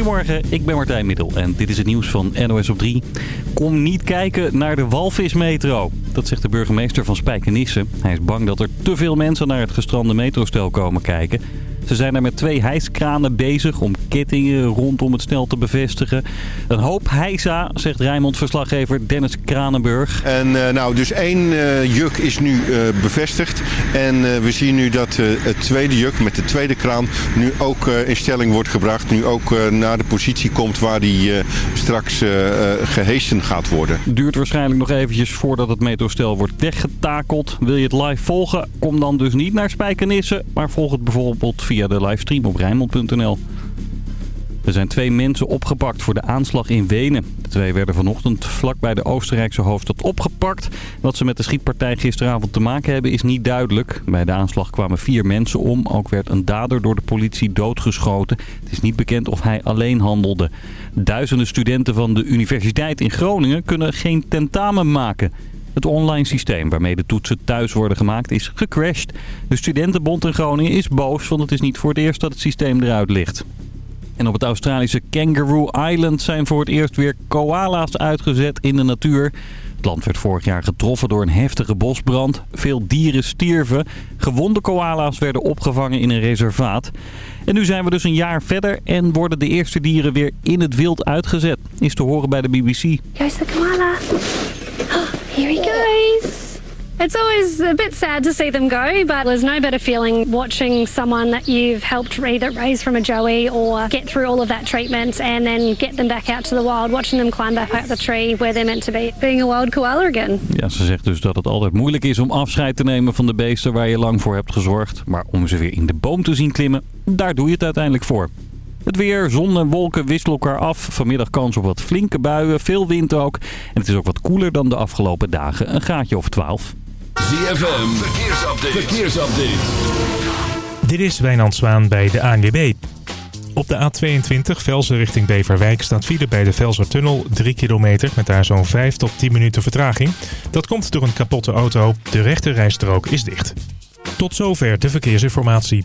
Goedemorgen, ik ben Martijn Middel en dit is het nieuws van NOS op 3. Kom niet kijken naar de walvismetro. Dat zegt de burgemeester van Spijkenisse. Hij is bang dat er te veel mensen naar het gestrande metrostel komen kijken. Ze zijn er met twee hijskranen bezig om kettingen rondom het stel te bevestigen. Een hoop hijsa, zegt Rijnmond-verslaggever Dennis Kranenburg. En uh, nou, dus één uh, juk is nu uh, bevestigd. En we zien nu dat het tweede juk met de tweede kraan nu ook in stelling wordt gebracht. Nu ook naar de positie komt waar die straks gehezen gaat worden. Duurt waarschijnlijk nog eventjes voordat het metrostel wordt weggetakeld. Wil je het live volgen? Kom dan dus niet naar Spijkenisse, maar volg het bijvoorbeeld via de livestream op Rijnmond.nl. Er zijn twee mensen opgepakt voor de aanslag in Wenen. De twee werden vanochtend vlakbij de Oostenrijkse hoofdstad opgepakt. Wat ze met de schietpartij gisteravond te maken hebben is niet duidelijk. Bij de aanslag kwamen vier mensen om. Ook werd een dader door de politie doodgeschoten. Het is niet bekend of hij alleen handelde. Duizenden studenten van de Universiteit in Groningen kunnen geen tentamen maken. Het online systeem waarmee de toetsen thuis worden gemaakt is gecrashed. De studentenbond in Groningen is boos, want het is niet voor het eerst dat het systeem eruit ligt. En op het Australische Kangaroo Island zijn voor het eerst weer koala's uitgezet in de natuur. Het land werd vorig jaar getroffen door een heftige bosbrand. Veel dieren stierven. Gewonde koala's werden opgevangen in een reservaat. En nu zijn we dus een jaar verder en worden de eerste dieren weer in het wild uitgezet. Is te horen bij de BBC. Here's the koala. Here he goes. It's always a bit sad to see them go, but there's no better feeling watching someone that you've helped either raise from a joey or get through all of that treatment and then get them back out to the wild, watching them climb back up the tree where they're meant to be, being a wild koala again. Ja, ze zegt dus dat het altijd moeilijk is om afscheid te nemen van de beesten waar je lang voor hebt gezorgd. Maar om ze weer in de boom te zien klimmen, daar doe je het uiteindelijk voor. Het weer, zon en wolken wisselen elkaar af. Vanmiddag kans op wat flinke buien, veel wind ook. En het is ook wat koeler dan de afgelopen dagen, een gaatje of 12. ZFM, verkeersupdate. verkeersupdate. Dit is Wijnand Zwaan bij de ANWB. Op de A22 Velsen richting Beverwijk staat file bij de Velsertunnel 3 kilometer met daar zo'n 5 tot 10 minuten vertraging. Dat komt door een kapotte auto. De rechte rijstrook is dicht. Tot zover de verkeersinformatie.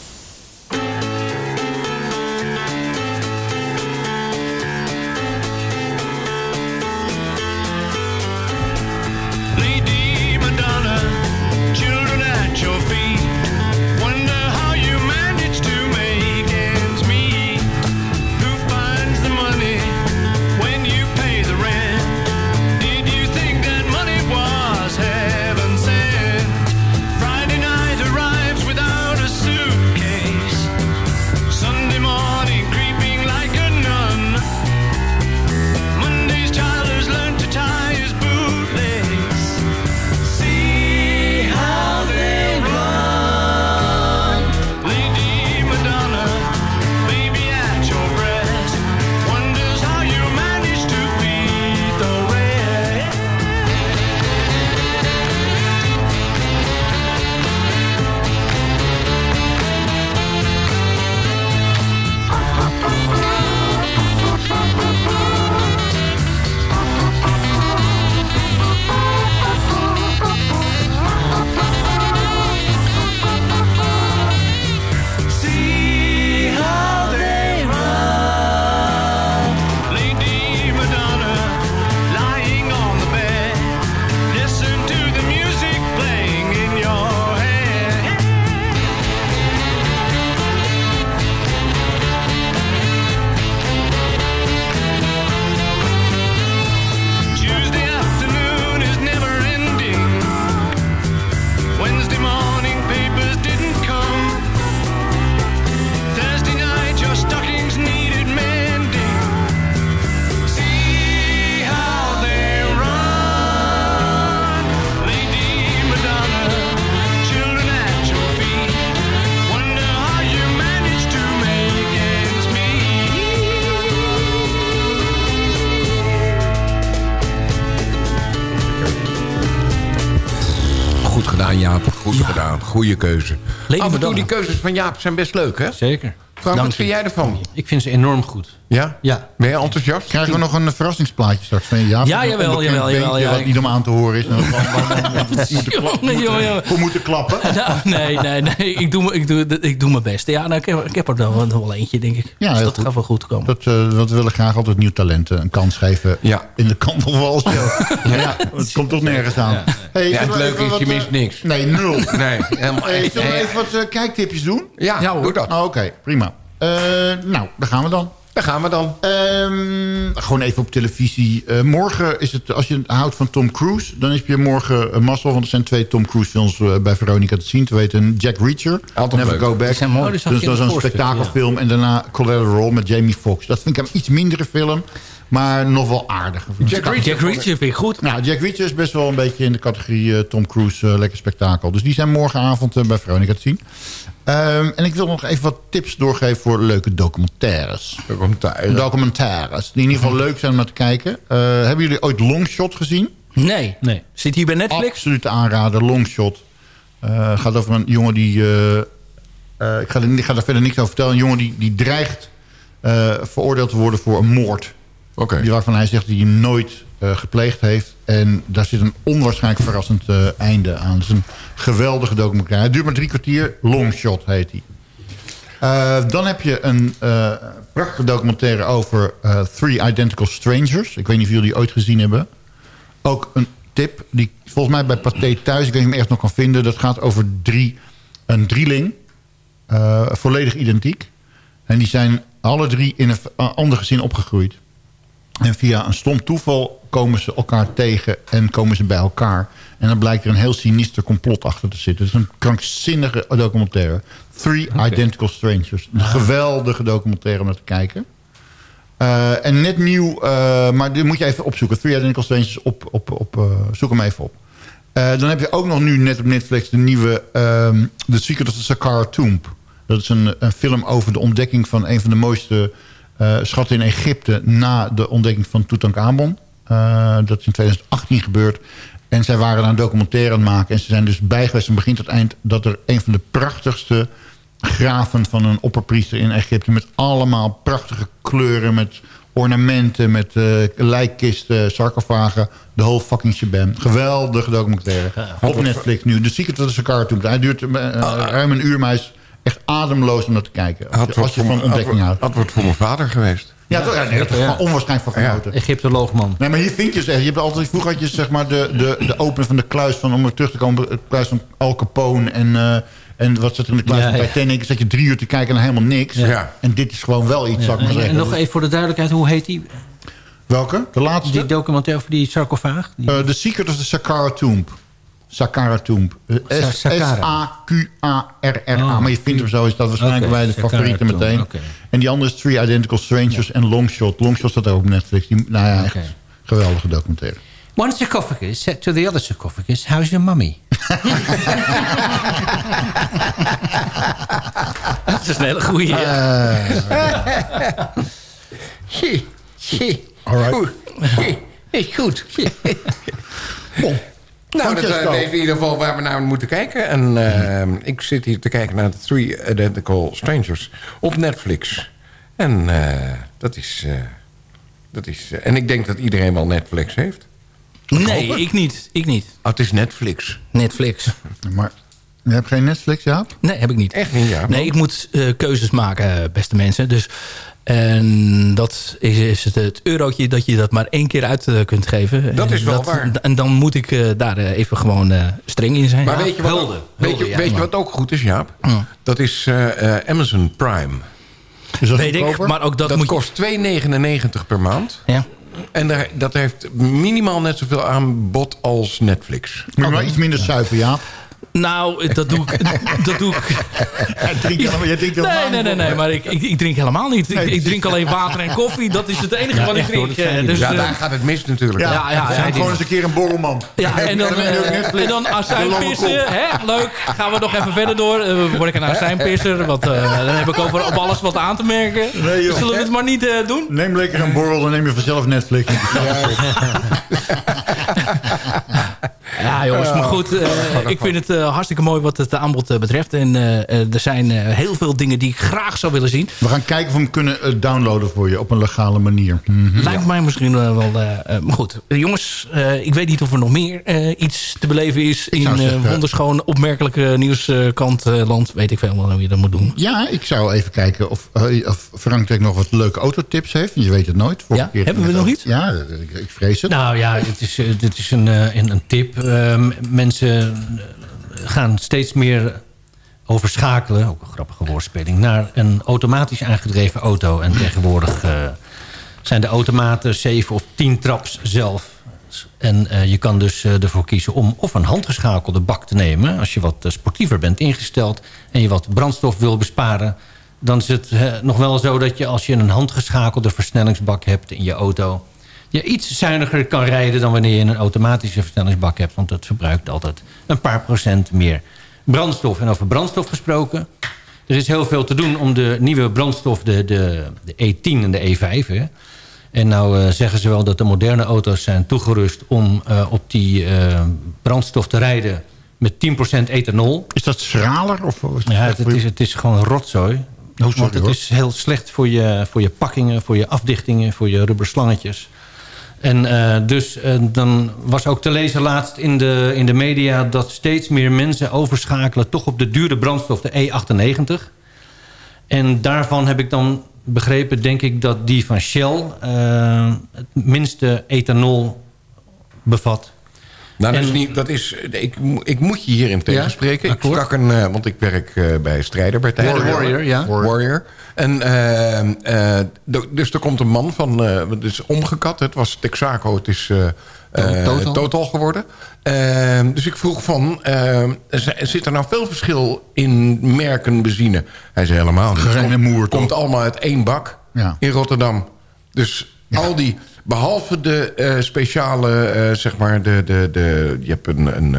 Goede keuze. Leven Af en toe die keuzes van Jaap zijn best leuk, hè? Zeker. Frank, Dank wat vind je. jij ervan? Ik vind ze enorm goed. Ja? Ja. Ben je enthousiast? Krijgen we nog een verrassingsplaatje straks van? Ja, Een jawel, jawel, jawel, jawel. Wat niet om aan te horen is. En dan- dan- dan- dan- moeten klappen, Jongen, jongen, jongen. We moeten klappen. Nou, nee, nee, nee. Ik doe, ik doe, ik doe mijn best. Ja, nou, ik, heb, ik heb er nog wel- wel eentje, denk ik. Ja, dus heel dat goed. gaat wel goed komen. Dat, eh, dat we willen graag altijd nieuw talenten een kans geven Ja. in de kantelval. ja, ja, het komt toch nergens aan. Hey, Ja, het leuke is, je eh, mist niks. Nee, nul. Nee, helemaal Hey, zullen we even wat eh, kijktipjes doen? Ja, Ja, hoor. doe dat. Oh, Oké, prima. Eh, nou, daar gaan we dan. Daar gaan we dan. Ehm, gewoon even op televisie. Eh, morgen is het, als je houdt van Tom Cruise... dan heb je morgen een mazzel. Want er zijn twee Tom Cruise films eh, bij Veronica te zien. Te weten Jack Reacher, Altijd Never leuk. Go Back. Die zijn mooi. Oh, dus dat is een spektakelfilm. En daarna Collateral met Jamie Foxx. Dat vind ik een iets mindere film. Maar nog wel aardig. Jack Reacher. Jack Reacher vind ik goed. Nou, Jack Reacher is best wel een beetje in de categorie eh, Tom Cruise eh, lekker spektakel. Dus die zijn morgenavond eh, bij Veronica te zien. Ehm, en ik wil nog even wat tips doorgeven voor leuke documentaires. Documentaire. Documentaires die in ieder geval leuk zijn om naar te kijken. Eh, hebben jullie ooit Longshot gezien? Nee. Nee. Zit hier bij Netflix? Absoluut aanraden, Longshot. Het gaat over een jongen die... eh, eh, ik, ga er, ik ga verder niks over vertellen. Een jongen die, die dreigt eh, veroordeeld te worden voor een moord. Oké. Die waarvan hij zegt dat hij nooit eh, gepleegd heeft. En daar zit een onwaarschijnlijk verrassend eh, einde aan. Het is een geweldige documentaire. Het duurt maar drie kwartier. Longshot heet hij. Eh, dan heb je een prachtige documentaire over Three Identical Strangers. Ik weet niet of jullie die ooit gezien hebben. Ook een tip, die volgens mij bij Pathé thuis... ik weet niet of je hem ergens nog kan vinden. Dat gaat over drie, een drieling. volledig identiek. En die zijn alle drie in een ander gezin opgegroeid. En via een stom toeval komen ze elkaar tegen en komen ze bij elkaar. En dan blijkt er een heel sinister complot achter te zitten. Het is een krankzinnige documentaire. Three Identical Strangers. Een geweldige documentaire om naar te kijken. Eh, en net nieuw, eh, maar die moet je even opzoeken. Three Identical Strangers, op, op, op, eh, zoek hem even op. Dan heb je ook nog nu net op Netflix de nieuwe ehm The Secret of the Saqqara Tomb. Dat is een, een film over de ontdekking van een van de mooiste eh, schatten in Egypte... na de ontdekking van Tutankhamon. Eh, dat is in 2018 gebeurd. En zij waren daar een documentaire aan het maken. En ze zijn dus bij geweest van begin tot eind... dat er een van de prachtigste graven van een opperpriester in Egypte... met allemaal prachtige kleuren, met ornamenten... met eh, lijkkisten, sarcofagen, de whole fucking shabam. Geweldige documentaire. Op Netflix nu. De Secret of the Saqqara Tomb. Hij duurt eh, ruim een uur, maar hij is echt ademloos om dat te kijken. Als je, als van mijn- ontdekking had- houdt. wat voor mijn vader geweest. Ja, toch? Ja, nee, dat is gewoon onwaarschijnlijk van genoten. Egyptoloog man. Nee, maar hier vind je ze echt. Je hebt altijd, vroeger had je zeg maar de, de, de opening van de kluis van, om weer terug te komen, de kluis van Al Capone en, eh, en wat zit er in de kluis Ja, van ja. Titanic. Zat je drie uur te kijken naar helemaal niks. Ja. En dit is gewoon wel iets, zou ik maar En, zeggen. en nog even voor de duidelijkheid, hoe heet die, Welke? De laatste? die documentaire over die sarcofaag? Die- Eh, The Secret of the Saqqara Tomb. Tomb. Eh. S-A-Q-A-R-R-A. Oh. Maar je vindt hem zo, is dat waarschijnlijk bij de Tomb, meteen. En die andere is Three Identical Strangers en Longshot. Longshot staat ook op Netflix. Die, nou ja, echt geweldige documentaire. One sarcophagus said to the other sarcophagus, how's your mummy? dat is een hele goeie. Goed. Zie, Is goed. Dat is in ieder geval waar we naar moeten kijken. En eh, ik zit hier te kijken naar de Three Identical Strangers op Netflix. En eh, dat is... eh, dat is eh, en ik denk dat iedereen wel Netflix heeft. Nee, ik niet. Ik niet. Oh, het is Netflix. Netflix. Maar je hebt geen Netflix, ja? Nee, heb ik niet. Echt niet, ja. Nee, ik moet eh, keuzes maken, beste mensen. Dus, en dat is, is het, het eurotje dat je dat maar één keer uit eh, kunt geven. Dat En is wel waar. En dan moet ik eh, daar eh, even gewoon eh, streng in zijn. Maar Ja, weet je wat, hulde. weet je, ja. weet je wat ook goed is, Jaap? Dat is eh, eh, Amazon Prime. Is dat Weet ik, maar ook dat, Dat moet je... kost 2,99 per maand. Ja. En daar, dat heeft minimaal net zoveel aanbod als Netflix. Je maar iets minder suiker, ja. Nou, dat doe ik... dat doe ik Jij drinkt helemaal, jij drinkt helemaal Nee, nee, nee, niet. nee, maar ik, ik, ik drink helemaal niet. Ik, ik drink alleen water en koffie. Dat is het enige wat ik hoor, drink. eh. Dus, Ja, eh, daar gaat het mis natuurlijk. Ja, Ja, ja, gewoon eens een keer een borrelman. Ja, en dan, eh, en dan De lange azijnpissen. Hè? Leuk. Gaan we nog even verder door. Word ik een azijnpisser? Want eh, dan heb ik over op alles wat aan te merken. Nee, joh. Zullen we het maar niet eh, doen? Neem lekker een borrel, dan neem je vanzelf Netflix. Ja, Ja, jongens, maar goed. eh, ik vind het eh, hartstikke mooi wat het aanbod eh, betreft. En er zijn eh, heel veel dingen die ik graag zou willen zien. We gaan kijken of we hem kunnen downloaden voor je op een legale manier. Mhm. Lijkt mij misschien wel... maar goed, jongens, eh, ik weet niet of er nog meer eh, iets te beleven is... in eh, wonderschoon opmerkelijke nieuwskant eh, land. Weet ik veel wel hoe je dat moet doen. Ja, ik zou even kijken of, of Frankrijk nog wat leuke autotips heeft. Je weet het nooit. Ja, keer hebben we nog iets? Ja, ik, ik vrees het. Nou ja, het is, dit is een, eh, een, een tip. Eh, mensen gaan steeds meer overschakelen, ook een grappige woordspeling, naar een automatisch aangedreven auto. En tegenwoordig eh, zijn de automaten 7 of 10 traps zelf. En eh, je kan dus eh, ervoor kiezen om of een handgeschakelde bak te nemen... als je wat sportiever bent ingesteld en je wat brandstof wil besparen... dan is het nog wel zo dat je als je een handgeschakelde versnellingsbak hebt in je auto... je iets zuiniger kan rijden dan wanneer je een automatische versnellingsbak hebt... want dat verbruikt altijd een paar procent meer brandstof. En over brandstof gesproken... er is heel veel te doen om de nieuwe brandstof, de, de, de E10 en de E5... Hè, en nou eh, zeggen ze wel dat de moderne auto's zijn toegerust om eh, op die eh, brandstof te rijden met 10% ethanol. Is dat schraler? Of, of is dat Ja, het, is, het is gewoon rotzooi. sorry, Want het hoor. is heel slecht voor je, voor je pakkingen, voor je afdichtingen, voor je rubberslangetjes. En eh, dus eh, dan was ook te lezen laatst in de, in de media... dat steeds meer mensen overschakelen toch op de dure brandstof, de E98. En daarvan heb ik dan begrepen, denk ik, dat die van Shell... eh, het minste ethanol bevat. Nou, dat is niet, dat is, ik, ik moet je hierin tegenspreken. ik sprak een, eh, want ik werk eh, bij Strijderpartij. Warrior, Warrior, ja. Warrior. En, eh, eh, dus er komt een man van, eh, het is omgekat. Het was Texaco, het is Total. Total geworden. Dus ik vroeg van, zit er nou veel verschil in merken benzine? Hij zei helemaal niet. Geen moer, toch? Komt allemaal uit één bak Ja. in Rotterdam. Dus al die, behalve de eh, speciale, eh, zeg maar, de, de, de, je hebt een, een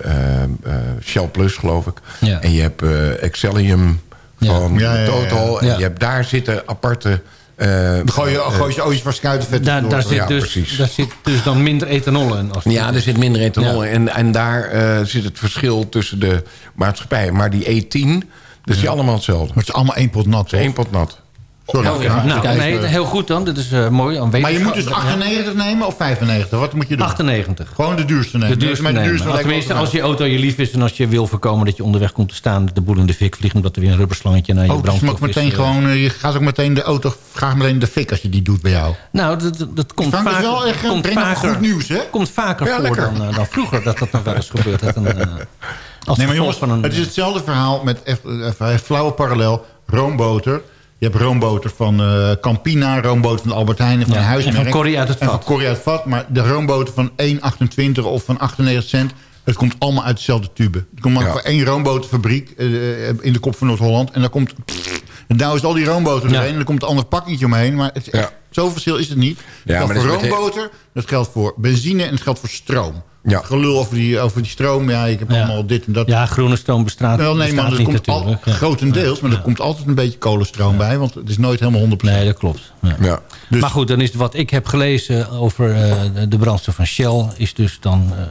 eh, Shell Plus, geloof ik. Ja. En je hebt eh Excellium van Ja, ja, ja, ja. Total. En je hebt, daar zitten aparte... eh, gooi je, gooi je ooit van schuitenvet Daar, daar, zit Ja, dus, precies. daar zit dus dan minder ethanol in. Als ja, er zit minder ethanol Ja. in. En, en daar eh, zit het verschil tussen de maatschappijen. Maar die E10, dat is die allemaal hetzelfde. Maar het is allemaal één pot nat. Één pot nat. Sorry. Oh, ja. Nou, nee, heel goed dan. Dit is eh, mooi. maar je moet dus Ja. 98 nemen of 95? Wat moet je doen? 98. Gewoon de duurste nemen. De duurste de nemen. duurste Als, tenminste, je auto je lief is en als je wil voorkomen dat je onderweg komt te staan... dat de boel in de fik vliegt omdat er weer een rubberslangetje naar je Oh, dus je, brandstof mag meteen is. eh. gewoon, eh, je gaat ook meteen de auto, graag meteen de fik als je die doet bij jou. Nou, dat, dat, dat komt dat vaker, wel echt komt vaker, goed nieuws, hè? komt vaker Ja, voor dan, dan vroeger dat dat nog wel eens gebeurd heeft. Als Nee, maar jongens, een, het is hetzelfde verhaal met eh, vrij flauwe parallel. Roomboter. Je hebt roomboter van eh, Campina, roomboter van Albert Heijn en van Ja, Huismerk. en van Corrie uit het En van vat. Corrie uit het vat. Maar de roomboter van 1,28 of van 98 cent... het komt allemaal uit dezelfde tube. Er komt maar Ja. voor één roomboterfabriek eh, in de kop van Noord-Holland. En daar komt... En daar is al die roomboter Ja. doorheen. En er komt een ander pakketje omheen. Maar het is echt, Ja. zoveel verschil is het niet. Ja, dat geldt maar voor dat roomboter, dat geldt voor benzine en het geldt voor stroom. Ja. Gelul over die, over die stroom. Ja, ik heb Ja. allemaal dit en dat. ja, groene stoom bestaat, Wel, nee, maar er niet komt al, natuurlijk. ja. grotendeels, maar er komt altijd een beetje kolenstroom bij, want het is nooit helemaal 100%. Nee, dat klopt. Ja. Ja. Dus- Maar goed, dan is wat ik heb gelezen over eh, de- de brandstof van Shell... is dus dan eh,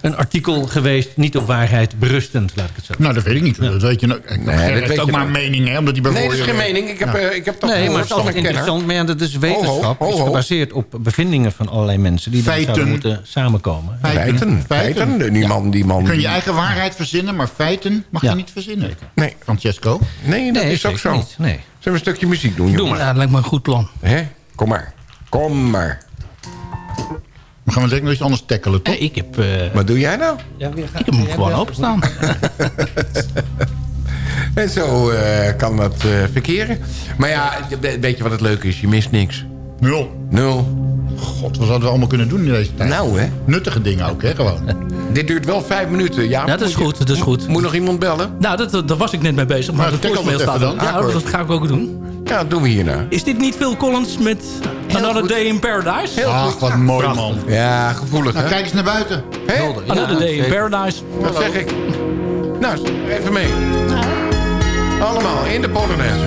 een artikel geweest, niet op waarheid berustend, laat ik het zo Nou, dat weet ik niet. Dat weet je nou. dat Nee, weet heeft ook maar nou. een mening, hè? Omdat die Nee, dat is geen mening. Ik heb, Ja. eh, ik heb dat Nee, maar het is altijd interessant. Maar ja, dat is wetenschap. Ho, ho, is gebaseerd op bevindingen van allerlei mensen... die dan Feiten. zouden moeten samenkomen. Feiten. Feiten. Feiten. Die man, die man. Je kunt je die- eigen waarheid verzinnen, maar feiten mag Ja. je niet verzinnen. Nee. Francesco? Nee, dat Nee, is ook zo. niet. Nee. Zullen we een stukje muziek doen, Doe jongen? Ja, dat lijkt me een goed plan. Hè? Kom maar. Kom maar. Gaan we direct nog iets anders tackelen, toch? Eh, ik heb, eh, Wat doe jij nou? ik heb hem gewoon openstaan. En zo eh, kan dat eh, verkeren. Maar ja, we- weet je wat het leuke is? Je mist niks. Nul. Nul. God, wat hadden we allemaal kunnen doen in deze tijd? Nou, hè? Nuttige dingen ook, hè? Gewoon. Dit duurt wel vijf minuten. Ja, Ja, dat is moet je- goed, dat is goed. Moet nog iemand bellen? Nou, dat, dat- daar was ik net mee bezig. Maar Nou, de tackle voicemail dat staat dan. Ja, dat ga ik ook doen. Ja, dat doen we hierna. Is dit niet Phil Collins met Another goed. Day in Paradise? Ach, wat mooi, man. Ja, gevoelig, Nou, hè? kijk eens naar buiten. Another Day in Paradise. Dat zeg ik. Nou, even mee. Allemaal in de Polonaise.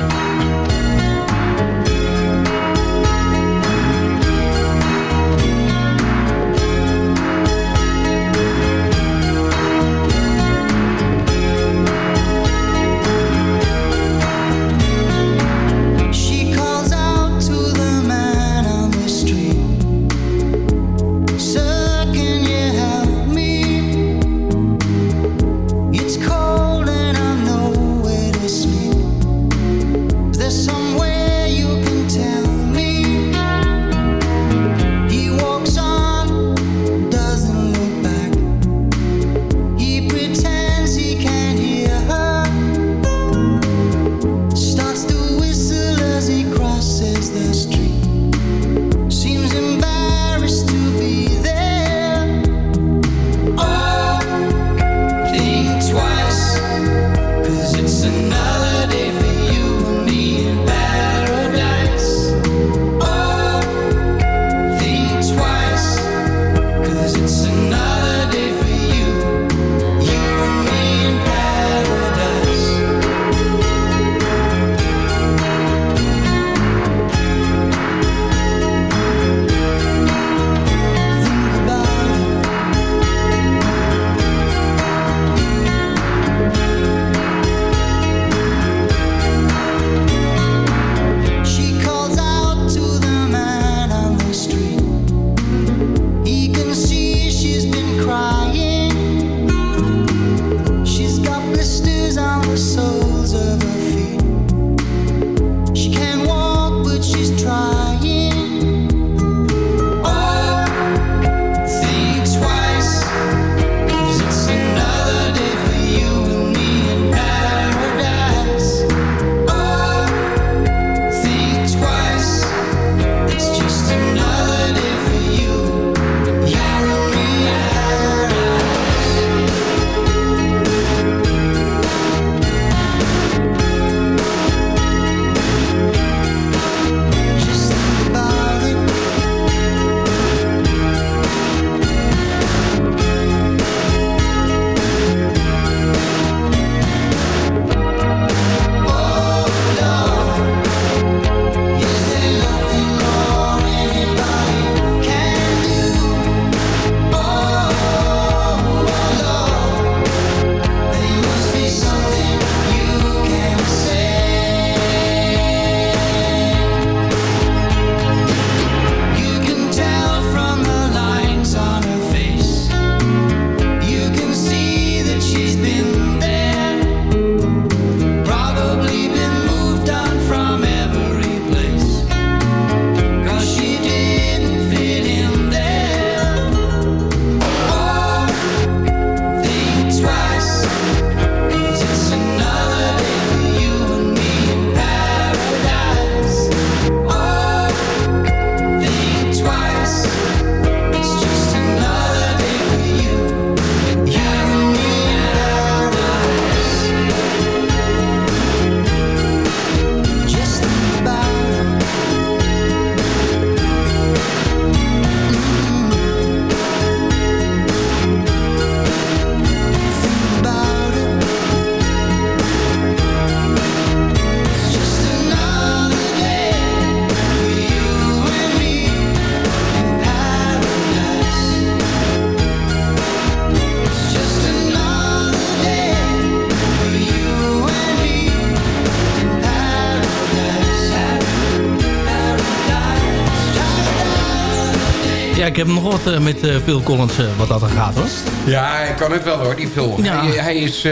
Ik heb nog wat eh, met eh, Phil Collins eh, wat dat er gaat hoor. Ja, hij kan het wel hoor, die Phil. Ja. Hij, hij is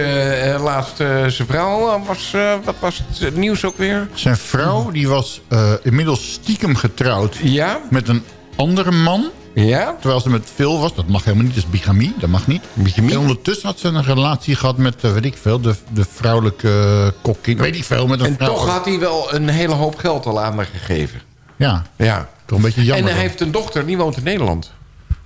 laatst eh, zijn vrouw, was, eh, wat was het nieuws ook weer? Zijn vrouw die was eh, inmiddels stiekem getrouwd Ja? met een andere man. Ja? Terwijl ze met Phil was. Dat mag helemaal niet. Dat is bigamie. Dat mag niet. Bigamie? En ondertussen had ze een relatie gehad met, weet ik veel, de, de vrouwelijke kokkin. Weet ik veel, met een En vrouw. toch had hij wel een hele hoop geld al aan haar gegeven. Ja, Ja. Toch een beetje En jammer. hij dan. heeft een dochter, die woont in Nederland.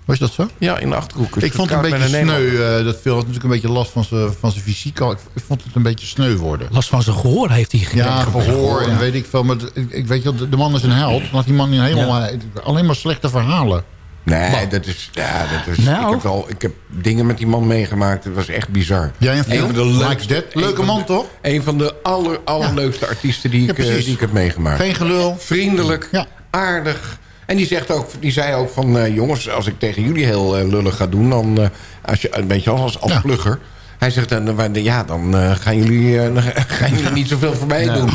Was dat zo? Ja, in de Achterhoek. Ik vond het een beetje sneu. Eh, dat Phil had natuurlijk een beetje last van zijn van zijn fysiek. al. Ik, ik vond het een beetje sneu worden. Last van zijn gehoor heeft hij gekregen. Ja, gehoor en weet ik veel. Maar ik, ik weet je, wel, de, de man is een held. Had die man helemaal, eh, alleen maar slechte verhalen. Nee, dat is... Ja, dat is Nou. ik, heb wel, ik heb dingen met die man meegemaakt. Het was echt bizar. Jij en Een Phil? van de Like leukste, that. Leuke man, de- toch? Een van de aller, allerleukste artiesten die Ja, ik, eh, die ik heb meegemaakt. Geen gelul. Vriendelijk, Ja. Aardig. En die, zegt ook, die zei ook van... eh, jongens, als ik tegen jullie heel eh, lullig ga doen... dan eh, als je, een beetje als, als Ja. plugger... Hij zegt, dan, ja, dan gaan, jullie, gaan jullie niet zoveel voor mij doen.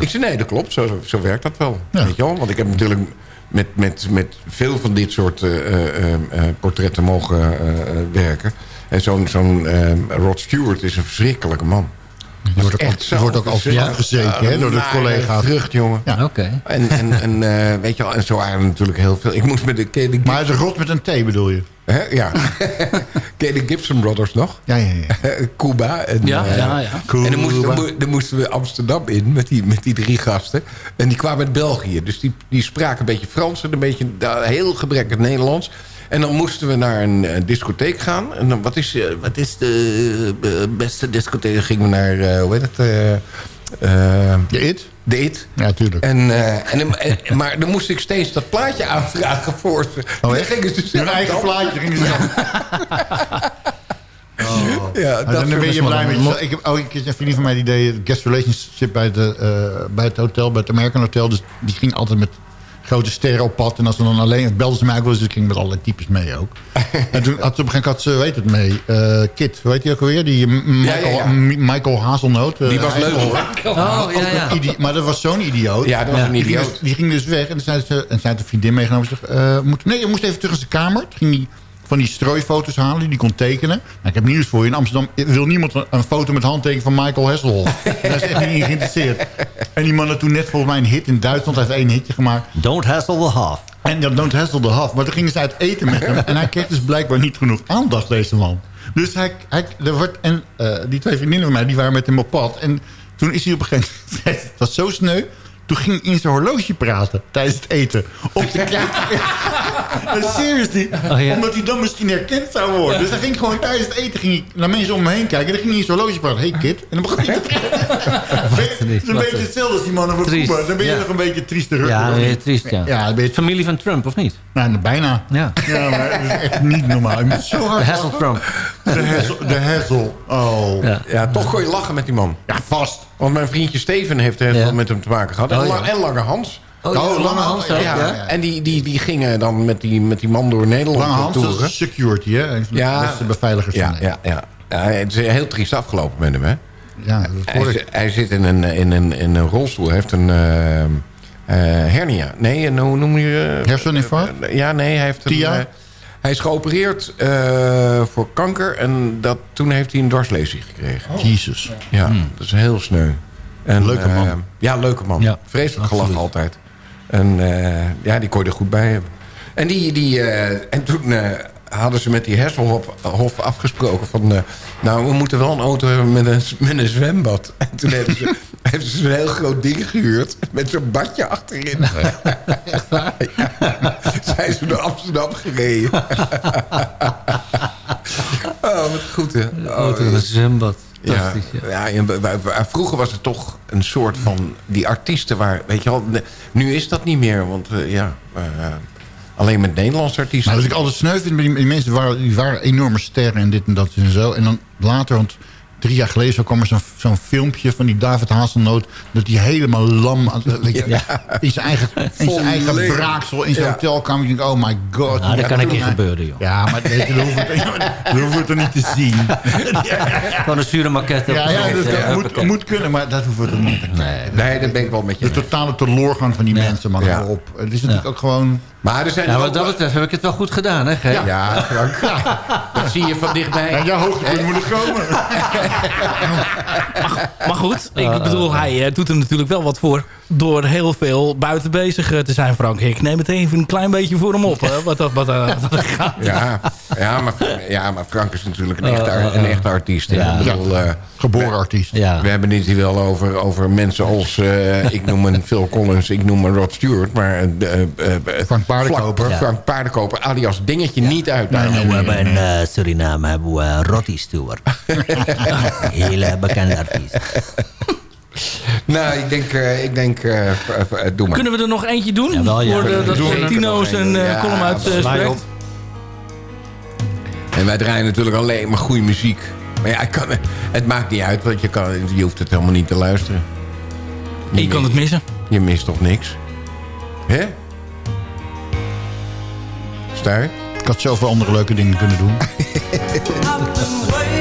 Ik zei, nee, dat klopt. Zo, zo werkt dat wel. Ja. Weet je wel? Want ik heb natuurlijk met, met, met veel van dit soort portretten mogen werken. En zo'n zo'n Rod Stewart is een verschrikkelijke man. Die wordt ook, Echt die wordt ook afgezeken hè, door de collega's. Vrucht, jongen. Ja. Oké. En, en, en eh, weet je wel, en zo waren er natuurlijk heel veel. Ik moest met de, je Maar de rot met een T bedoel je? hè? Ja. ken je de Gibson Brothers nog? Ja, ja, ja. Cuba. En, Ja, eh, ja, ja. En dan moesten, dan, moesten we Amsterdam in met die, met die drie gasten. En die kwamen uit België. Dus die, die spraken een beetje Frans en een beetje uh, heel gebrekkig Nederlands. En dan moesten we naar een eh, discotheek gaan. En dan, wat is, eh, wat is de eh, beste discotheek? Dan gingen we naar, eh, hoe heet het? De It? de It. Ja, tuurlijk. En, eh, en, en- maar dan moest ik steeds dat plaatje aanvragen voor ze. Oh, Dan gingen ze Hun eigen plaatje gingen ze Ja, Maar dat dan ben je blij met je. Ik heb ook een keer een vriendin van mij die deed guest relationship bij, de, bij het hotel, bij het American Hotel. Dus die ging altijd met grote sterren op pad. En als ze dan alleen, belde ze mij ook wel eens, dus ik ging met allerlei types mee ook. en toen had ze op een gegeven moment, had ze, weet het mee, eh, Kit, hoe heet die ook alweer? Die M- Michael, ja, ja. M- Michael Hazelnoot. eh, Die was leuk, hoor. Oh, ja, maar dat was zo'n idioot. Ja, dat was een Die ging, idioot. dus, die ging dus weg en toen zei ze, en zij had een vriendin meegenomen. Ze zegt, eh, moet, nee, je moest even terug in zijn kamer. Toen ging die van die strooifoto's halen die kon tekenen. Nou, ik heb nieuws voor je. In Amsterdam wil niemand een, foto met handtekening van Michael Hasselhoff. Daar is echt niet geïnteresseerd. En die man had toen net volgens mij een hit in Duitsland. Hij heeft één hitje gemaakt. Don't hassle the half. En dat Don't Hassle the Half. Maar toen gingen ze uit eten met hem. En hij kreeg dus blijkbaar niet genoeg aandacht, deze man. Dus hij, hij, er wordt, en eh, die twee vriendinnen van mij, die waren met hem op pad. En toen is hij op een gegeven moment... Het was zo sneu. Toen ging hij in zijn horloge praten tijdens het eten. Om te kijken. Seriously. Oh, ja. Omdat hij dan misschien herkend zou worden. Dus hij ging gewoon tijdens het eten ging naar mensen om me heen kijken. En dan ging hij in zijn horloge praten. Hey kid. En dan begon hij te praten. Het is een beetje hetzelfde als die mannen van Cuba. Dan ben je ja. nog een beetje triester. Ja, eh, triest, ja. Ja, dan ben je Familie van Trump, of niet? nou, bijna. Ja. Ja, maar het is echt niet normaal. Zo De hard lachen. Trump. De hassel. De hassel. Oh. Ja. Ja. Ja, toch kon je lachen met die man. vast. Want mijn vriendje Steven heeft heel Ja. veel met hem te maken gehad. En, Oh, ja. En Lange Hans. Oh, ja, Lange Hans ook, Ja, ja. En die, die, die gingen dan met die, met die man door Nederland Lange Hans, dat toeren. is security, hè? Ja. beste beveiligers Ja, ja, ja. ja. Het is heel triest afgelopen met hem, hè? Ja, dat Hij, hoor zi- ik. hij zit in een, in, een, in een rolstoel. Hij heeft een eh, eh, hernia. Nee, hoe noem je... eh, Herseninfarct? ja, nee, hij heeft een... Hij is geopereerd eh, voor kanker. En dat, toen heeft hij een dwarslezing gekregen. Jezus. Ja, dat is heel sneu. En, Leuke man. ja, leuke man. Ja, Vreselijk gelachen absoluut. altijd. En eh, ja, die kon je er goed bij hebben. En, die, die, eh, en toen eh, hadden ze met die Hesselhof Hof afgesproken van... nou, we moeten wel een auto hebben met een, met een zwembad. En toen hebben ze, hebben ze een heel groot ding gehuurd... met zo'n badje achterin. Ja. Zijn ze naar Amsterdam gereden. oh, wat goed, hè? Oh, Auto en een zwembad. Ja, ja. vroeger was het toch een soort van... die artiesten waar... weet je wel, nu is dat niet meer, want eh, ja... eh, alleen met Nederlandse artiesten. Maar wat ik altijd sneu vind, die, die mensen waren, die waren enorme sterren en dit en dat en zo. En dan later, want drie jaar geleden zo kwam er zo'n zo'n filmpje van die David Hasselnoot... dat hij helemaal lam aan- weet je, in zijn eigen, in zijn eigen Volledig. braaksel in zijn Ja. hotelkamer. Ik denk, oh my god. Nou, dat kan een keer gebeuren, joh. Ja, maar dan hoeven we er niet te zien. Gewoon een zure maquette. op Ja, ja dat, eh, dat moet, moet kunnen, maar dat hoeven we toch niet. Nee, nee, dat ben ik wel met je. De totale teleurgang van die mensen mag Ja. erop. Het is natuurlijk ook gewoon... Maar er zijn Ja, er wat dat betreft heb ik het wel goed gedaan, hè? Ja, ja Frank. Dat zie je van dichtbij. Ja, jouw hoogtepunt moet komen. Maar goed, ik bedoel, hij eh, doet er natuurlijk wel wat voor... door heel veel buiten bezig eh, te zijn, Frank. Ik neem het even een klein beetje voor hem op, hè, wat dat, wat, eh, wat gaat. Ja, ja, maar, ja, maar Frank is natuurlijk een echte, een echte artiest. ja. Ik bedoel, eh, Geboren artiest. We hebben het hier wel over, over mensen als... eh, ik noem een Phil Collins, ik noem een Rod Stewart. Maar Frank Paardenkoper. Frank, Frank Paardenkoper, alias dingetje niet uit. Nou, we hebben in eh, Suriname hebben we Rotti Stewart. Hele bekende artiest. Nou, ik denk, eh, ik denk eh, eh, doe maar. Kunnen we er nog eentje doen? Ja. Voor de, dat Doe Tino nog zijn een. Ja, column sla uitspreekt. En wij draaien natuurlijk alleen maar goede muziek. Maar ja, ik kan, het maakt niet uit, want je, kan, je hoeft het helemaal niet te luisteren. Je kan het missen. Je mist toch niks? Hè? Stuy? Ik had zoveel andere leuke dingen kunnen doen.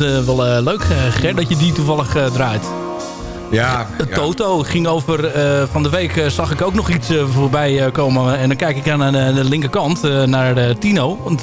het eh, wel eh, leuk, eh, Ger, dat je die toevallig eh, draait. Ja, Het ja. Toto ging over... eh, van de week zag ik ook nog iets eh, voorbij eh, komen. En dan kijk ik aan de, de linkerkant eh, naar eh, Tino. Want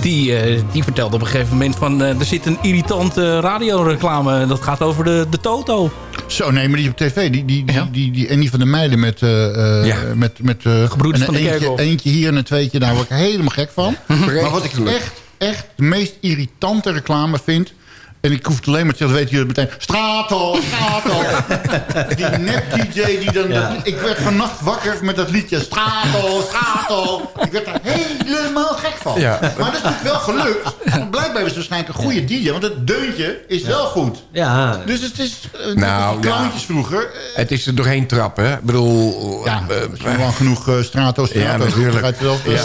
die, eh, die vertelde op een gegeven moment van... eh, er zit een irritante radioreclame. Dat gaat over de, de Toto. Zo, nee, maar die op tv, die, die, die, die, die Annie van der Meijden met... eh, eh, Ja. met, met eh, Gebroeders en van de een eentje, eentje hier en een tweetje daar word ik helemaal gek van. maar wat ik echt, echt de meest irritante reclame vind... En ik hoef het alleen maar te zeggen, weten jullie meteen... Strato, Strato. Die nep-dj die dan... dat- ik werd vannacht wakker met dat liedje... Strato, Strato. Ik werd daar helemaal gek van. Ja. Maar dat is natuurlijk wel gelukt. Blijkbaar is het waarschijnlijk een goede dj. Want het deuntje is wel goed. Ja, Dus het is... eh, Nou, clowntjes vroeger... eh, Het is er doorheen trappen, hè? Ik bedoel... ja, eh, er wel genoeg eh, strato, strato. Ja, natuurlijk. Uit wel, De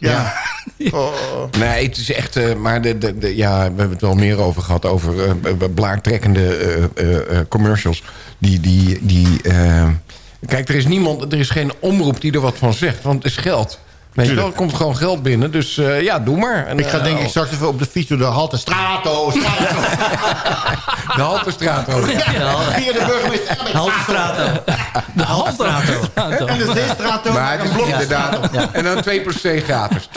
ja. stratosfeer. Ja. Oh. Nee, het is echt... eh, maar de, de, de- ja, we hebben het wel meer over gehad. Over eh, eh, eh, eh, commercials. Die... die, die kijk, er is niemand... Er is geen omroep die er wat van zegt. Want het is geld. Weet je wel, er komt gewoon geld binnen. Dus eh, ja, doe maar. En, Ik ga eh, denk ik straks even op de fiets door de halte. Strato, strato. De Halterstraat ook. Via de burgemeester. Haltestrato. De Halstrato. En de zeestrato. Maar het is blok. inderdaad... En dan 2 per C gratis.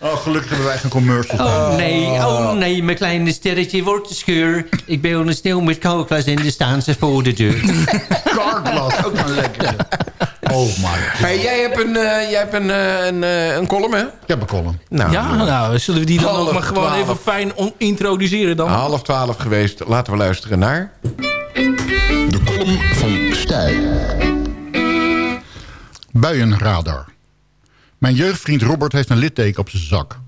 Oh, gelukkig hebben wij geen commercials. Oh nee, oh nee, mijn kleine sterretje wordt te scheur. Ik ben een sneeuw met koolklas en de staan ze voor de deur. Carglass, ook maar lekker. Oh my god. Hey, jij hebt een, eh, jij hebt een, eh, een, eh, een column, hè? Ik heb een column. Nou, Ja, nou, zullen we die dan ook maar gewoon twaalf. even fijn introduceren dan? half twaalf geweest. Laten we luisteren naar... De column van Stijl. Buienradar. Mijn jeugdvriend Robert heeft een litteken op zijn zak.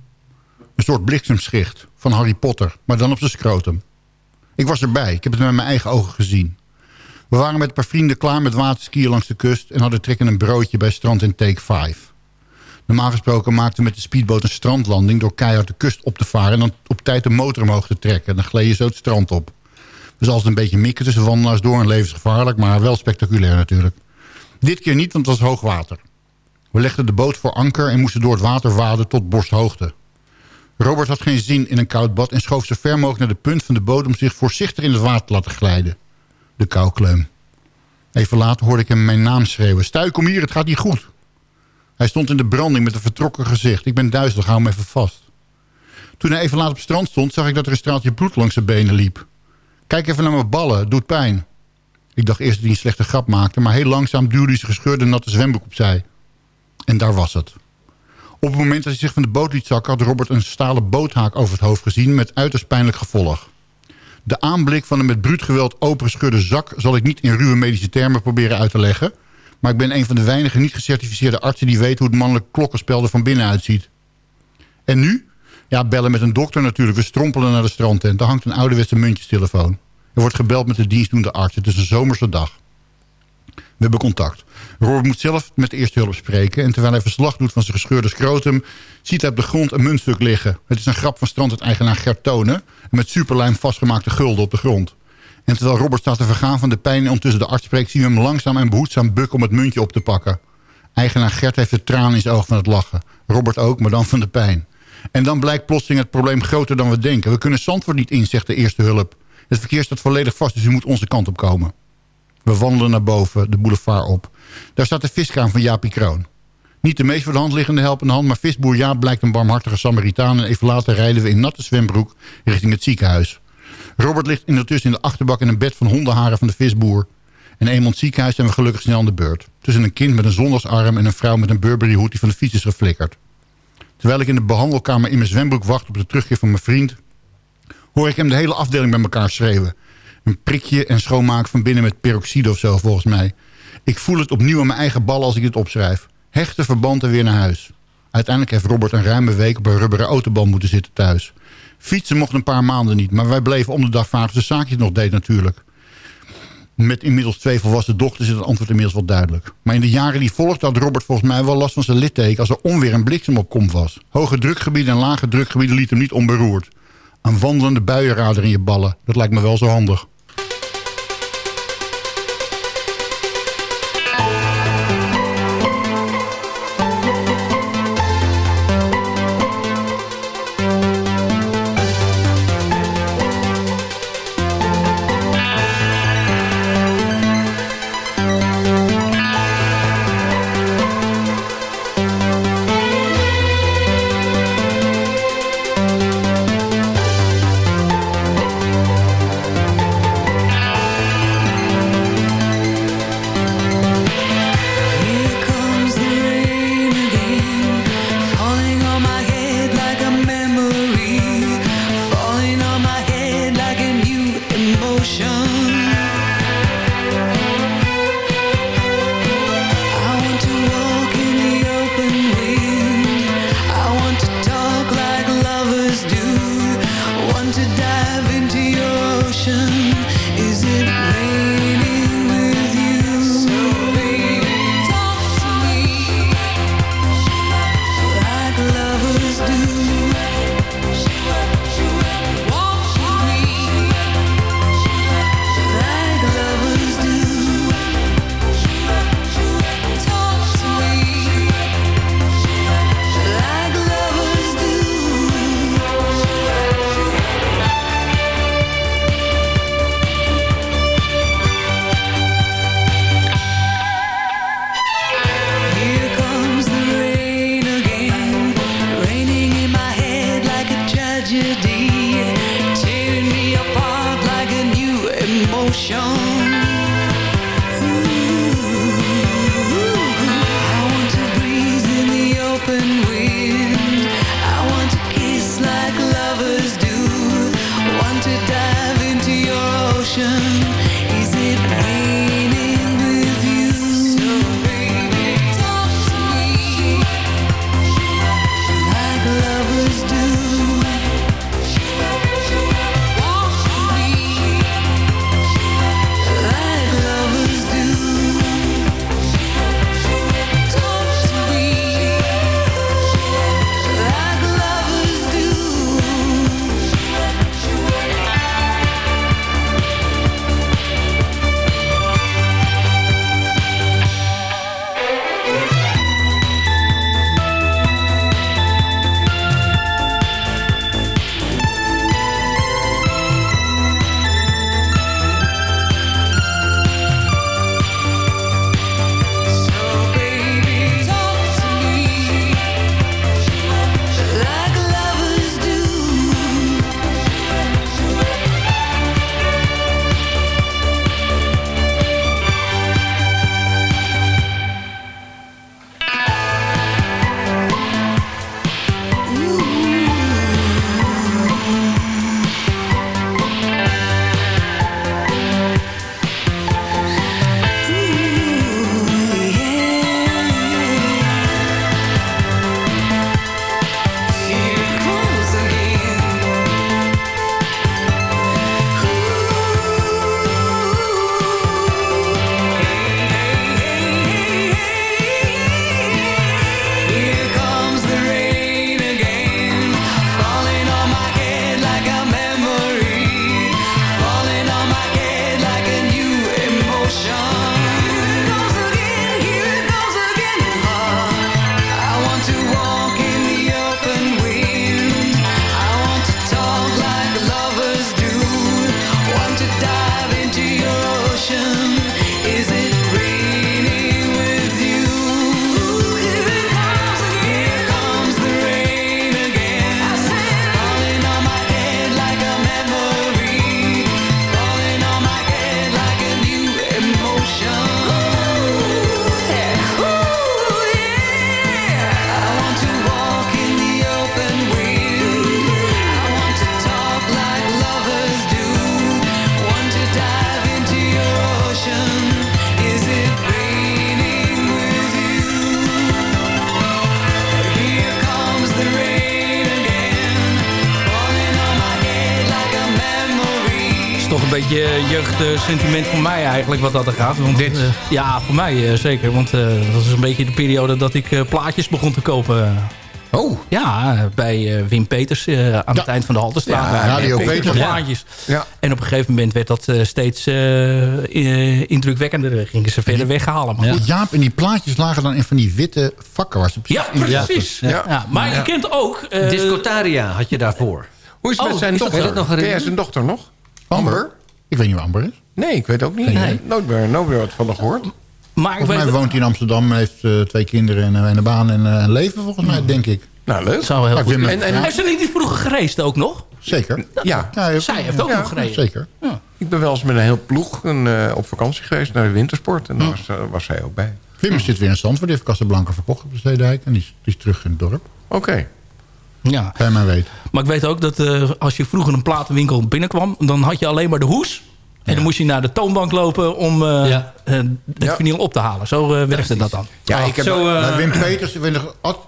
Een soort bliksemschicht van Harry Potter, maar dan op zijn scrotum. Ik was erbij, ik heb het met mijn eigen ogen gezien. We waren met een paar vrienden klaar met waterskiën langs de kust... en hadden trekken een broodje bij strand in Take 5. Normaal gesproken maakten we met de speedboot een strandlanding... door keihard de kust op te varen... en dan op tijd de motor omhoog te trekken. Dan gleed je zo het strand op. Dus altijd een beetje mikken tussen wandelaars door... en levensgevaarlijk, maar wel spectaculair natuurlijk. Dit keer niet, want het was hoog water. We legden de boot voor anker en moesten door het water waden tot borsthoogte. Robert had geen zin in een koud bad... en schoof zo ver mogelijk naar de punt van de boot... om zich voorzichtig in het water te laten glijden. De koukleum. Even later hoorde ik hem mijn naam schreeuwen. Stuy, kom hier, het gaat niet goed. Hij stond in de branding met een vertrokken gezicht. Ik ben duizelig, hou hem even vast. Toen hij even later op het strand stond... zag ik dat er een straaltje bloed langs zijn benen liep. Kijk even naar mijn ballen, doet pijn. Ik dacht eerst dat hij een slechte grap maakte... maar heel langzaam duwde hij zijn gescheurde natte zwembroek opzij. En daar was het. Op het moment dat hij zich van de boot liet zakken... had Robert een stalen boothaak over het hoofd gezien... met uiterst pijnlijk gevolg. De aanblik van een met bruut geweld opengescheurde zak... zal ik niet in ruwe medische termen proberen uit te leggen... maar ik ben een van de weinige niet gecertificeerde artsen... die weet hoe het mannelijk klokkenspel er van binnen uitziet. En nu? Ja, bellen met een dokter natuurlijk. We strompelen naar de strandtent. Daar hangt een ouderwetse muntjestelefoon. Er wordt gebeld met de dienstdoende arts. Het is een zomerse dag. We hebben contact. Robert moet zelf met de eerste hulp spreken... en terwijl hij verslag doet van zijn gescheurde scrotum... ziet hij op de grond een muntstuk liggen. Het is een grap van strandeigenaar Gert Tonen... met superlijm vastgemaakte gulden op de grond. En terwijl Robert staat te vergaan van de pijn... en ondertussen de arts spreekt... zien we hem langzaam en behoedzaam bukken om het muntje op te pakken. Eigenaar Gert heeft de traan in zijn oog van het lachen. Robert ook, maar dan van de pijn. En dan blijkt plotseling het probleem groter dan we denken. We kunnen Zandvoort niet in, zegt de eerste hulp. Het verkeer staat volledig vast, dus u moet onze kant op komen. We wandelen naar boven, de boulevard op. Daar staat de viskraam van Jaapie Kroon. Niet de meest voor de hand liggende helpende hand... maar visboer Jaap blijkt een barmhartige Samaritaan... en even later rijden we in natte zwembroek richting het ziekenhuis. Robert ligt ondertussen in de achterbak in een bed van hondenharen van de visboer. In het ziekenhuis zijn we gelukkig snel aan de beurt. Tussen een kind met een zondagsarm en een vrouw met een Burberry hoed... die van de fiets is geflikkerd. Terwijl ik in de behandelkamer in mijn zwembroek wacht op de terugkeer van mijn vriend... hoor ik hem de hele afdeling bij elkaar schreeuwen. Een prikje en schoonmaken van binnen met peroxide of zo, volgens mij. Ik voel het opnieuw aan mijn eigen ballen als ik dit opschrijf. Hechte verband en weer naar huis. Uiteindelijk heeft Robert een ruime week op een rubberen autoband moeten zitten thuis. Fietsen mocht een paar maanden niet, maar wij bleven om de dag vader zijn zaakjes nog deed natuurlijk. Met inmiddels twee volwassen dochters is het antwoord inmiddels wel duidelijk. Maar in de jaren die volgden had Robert volgens mij wel last van zijn litteken... als er onweer en bliksem op komst was. Hoge drukgebieden en lage drukgebieden lieten hem niet onberoerd. Een wandelende buienradar in je ballen, dat lijkt me wel zo handig. Jeugdsentiment voor mij eigenlijk wat dat er gaat. Want, Dit? ja, voor mij eh, zeker. Want eh, dat is een beetje de periode dat ik eh, plaatjes begon te kopen. Oh. Ja, bij eh, Wim Peters eh, aan het eind van de Haltestraat. Ja, Bij Radio Peters Peters. plaatjes. Ja. En op een gegeven moment werd dat eh, steeds eh, eh, indrukwekkender. Gingen ze verder weghalen. Maar goed. Jaap, en die plaatjes lagen dan in van die witte vakken. Waar ze precies Ja, precies. Ja. Maar je kent ook... eh, Discotaria had je daarvoor. Hoe is het Oh, met zijn is dat- dochter? is dat nog Ken jij zijn dochter nog? Amber? Ik weet niet waar Amber is. Nee, ik weet ook niet. Nee. Nooit meer, nooit meer wat van haar gehoord. Maar Volgens mij weet, woont hij in Amsterdam en heeft eh, twee kinderen en, eh, en een baan en eh, een leven, volgens mij, denk ik. Nou, leuk. zou heel goed kunnen. me- ja. Heeft ze niet vroeger gereisd ook nog? Zeker. Ja. Ja, Zij heeft ook ja, nog gereden. Zeker. Ik ben wel eens met een heel ploeg een, eh, op vakantie geweest naar de wintersport. En daar was, eh, was zij ook bij. Wim zit weer in Zandvoort. Die heeft Casablanca verkocht op de Zeedijk. En die is, die is terug in het dorp. Oké. Ja. Je maar weten. Maar ik weet ook dat eh, als je vroeger een platenwinkel binnenkwam... dan had je alleen maar de hoes En dan moest je naar de toonbank lopen om eh, eh, het vinyl op te halen. Zo eh, werkte dat dan. Ja, ik heb zo, eh, Wim Peters, weet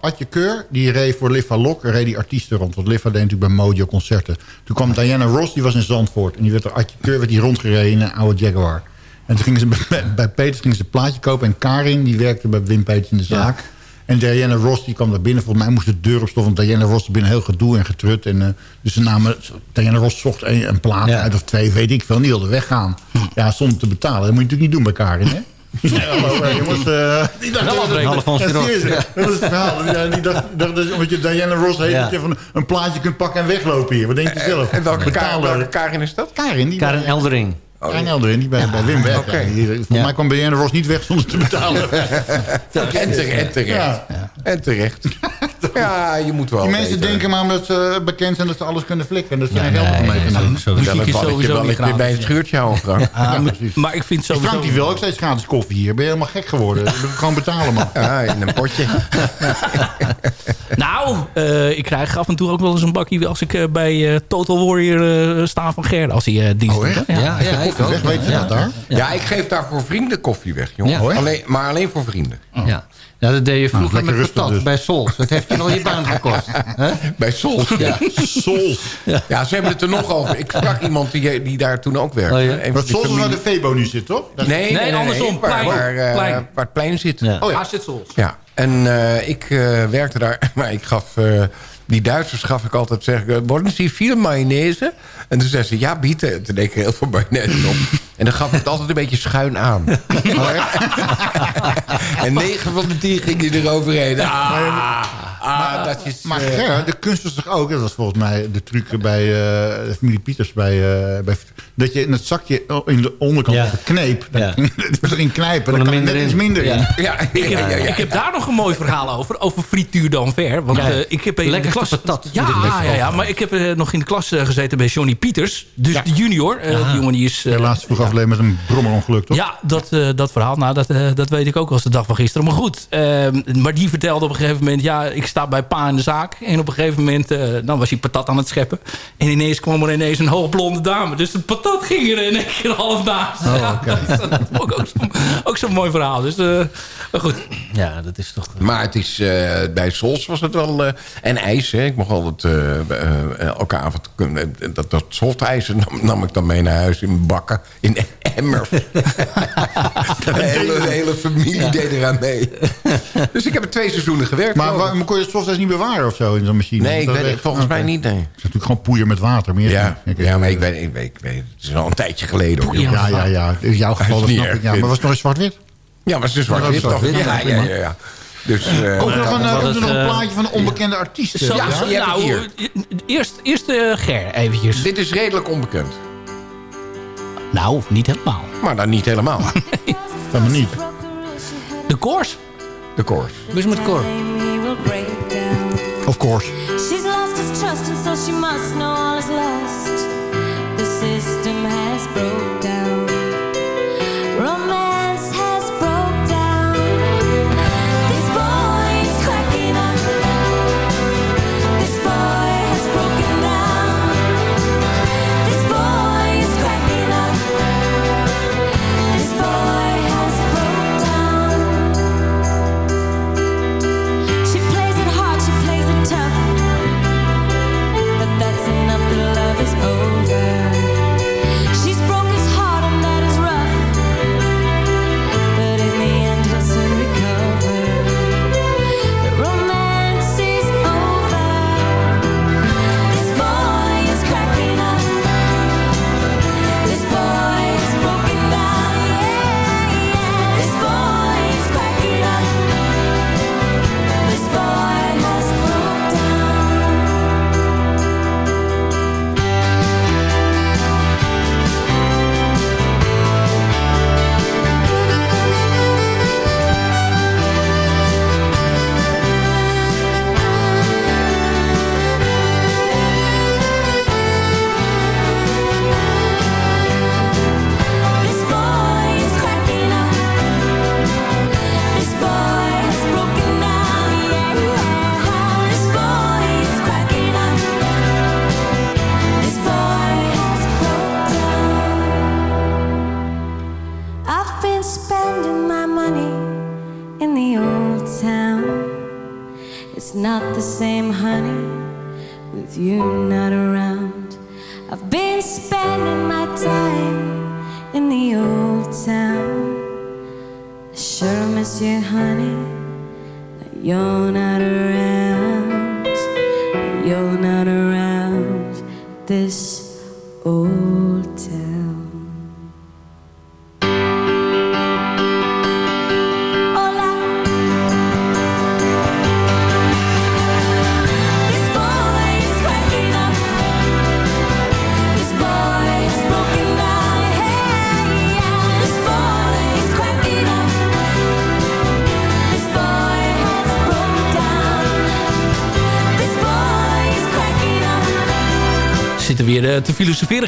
Adje Keur, die reed voor Liva Lok, reed die artiesten rond. Want Liva deed natuurlijk bij Mojo concerten. Toen kwam Diana Ross, die was in Zandvoort. En die werd door Adje Keur werd die rondgereden in een oude Jaguar. En toen gingen ze bij, bij Peters gingen ze een plaatje kopen. En Karin, die werkte bij Wim Peters in de zaak. En Diana Ross, die kwam daar binnen. Volgens mij moest de deur op slot. Want Diana Ross was binnen heel gedoe en getrut. En, eh, dus ze namen, Diana Ross zocht een, een plaat uit of twee, weet ik veel. En die wilde weggaan. Ja, zonder te betalen. Dat moet je natuurlijk niet doen bij Karin, hè? Ja, hallo, eh, jongens. eh, die dacht. Half van Ja, Ja. Dat is het verhaal. Ja, die dacht, die dacht dat omdat je Diana Ross heet... Ja. dat je van een plaatje kunt pakken en weglopen hier. Wat denk je zelf? En welke, Ka- Betalen. welke Karin is dat? Karin, die Karen Eldering. Karin Eldering, die bij, bij Wim weg. Ja, die- Volgens mij kwam Diana Ross niet weg zonder te betalen. En terecht. En terecht. Ja. En terecht. Ja, je moet wel Die mensen weten. denken maar omdat ze bekend zijn dat ze alles kunnen flikken. Dat zijn geld om mee te nemen. Muziek het is sowieso wel niet bij gratis, het schuurtje houden, Frank. Ah, Ja, maar- precies. maar ik vind sowieso... Frank die wil ook steeds gratis koffie hier. Ben je helemaal gek geworden? Dat moet ik gewoon betalen, man. Ja, in een potje. Nou, eh, ik krijg af en toe ook wel eens een bakje als ik eh, bij eh, Total Warrior eh, sta van Ger. Als hij eh dienst Oh, echt? Ja, ja, ik ook. Zeg, weet je dat daar? Ja, ik geef daar voor vrienden koffie weg, jongen. Alleen, maar alleen voor vrienden. Ja. ja, dat deed je vroeger lekker met rustig patat dus. bij Sols. Dat heeft je wel je baan gekost. Hè? Bij Sols. Ja. Sols. Ja, ze hebben het er nog over. Ik sprak iemand die, die daar toen ook werkte. Oh, ja? Maar Sols is waar de Febo nu zit, toch? Dat- Nee, nee, nee, andersom, Waar, plein. waar, eh, Plein. waar het plein zit. Ja. Oh ja. Daar zit Sols. Ja, en eh, ik eh, werkte daar, maar ik gaf... eh, die Duitsers gaf ik altijd, zeg ik, worden ze veel mayonaise? En toen zei ze, ja, bieten. Toen deed ik heel veel mayonaise op. En dan gaf ik het altijd een beetje schuin aan. en negen van de tien ging die eroverheen. Ah, ah, dat is... Maar eh, Ger, de kunst was toch ook... Dat was volgens mij de truc bij eh, de familie Pieters. Bij, eh, bij, dat je in het zakje in de onderkant Ja. kneep. Ja. Dat erin knijpen. Dan kan er net minder iets in. minder Ja. in. ja, Ik heb, ja, ja, ja. ik heb daar nog een mooi verhaal over. Over frituur d'Anvers. Want Ja. eh, ik heb in de Lekkerste klas... patat. Ja, lekker ja, ja, maar ik heb eh, nog in de klas eh, gezeten bij Johnny Pieters. Dus de junior. eh, die jongen die is... eh, Helaas vroeg afgeleverd met een brommerongeluk, toch? Ja, dat, eh, dat verhaal, nou, dat, eh, dat weet ik ook als de dag van gisteren. Maar goed, ehm, maar die vertelde op een gegeven moment... ja, ik sta bij pa in de zaak. En op een gegeven moment, eh, dan was hij patat aan het scheppen. En ineens kwam er ineens een hoogblonde dame. Dus het patat ging er in één keer half naast. Oh, Ja, oké. dat vond ik ook zo'n ook zo'n mooi verhaal. Dus, eh, maar goed. Ja, dat is toch... Maar het is, eh, bij Sols was het wel... eh, en ijs, hè. Ik mocht altijd elke avond... dat, dat softijs nam, nam ik dan mee naar huis in bakken. In emmers. de, hele, de hele familie deed eraan mee. Dus ik heb er twee seizoenen gewerkt. Maar kon je het software niet bewaren of zo in zo'n machine? Nee, ik weet het volgens mij niet, nee. Het is natuurlijk gewoon poeier met water. Meer Ja, ja, maar ik weet, ik, weet, ik weet... Het is al een tijdje geleden. hoor. Ja, ja, ja. In jouw geval, dat snap ik. Ja, maar was het nog in zwart-wit? Ja, maar het is zwart-wit Ja, toch? Ja, ja, ja, ja, ja. Dus... eh, Ook nog een, eh, nog een eh, plaatje van een onbekende artiest. Zo, Ja, nou, hier. eerst, eerst eh, Ger eventjes. dit is redelijk onbekend. Nou, niet helemaal. Maar dan niet helemaal. Van me niet. De koors. De koers. Dus met koor. Of course. She's lost his trust and so she must know all is lost. The system has broke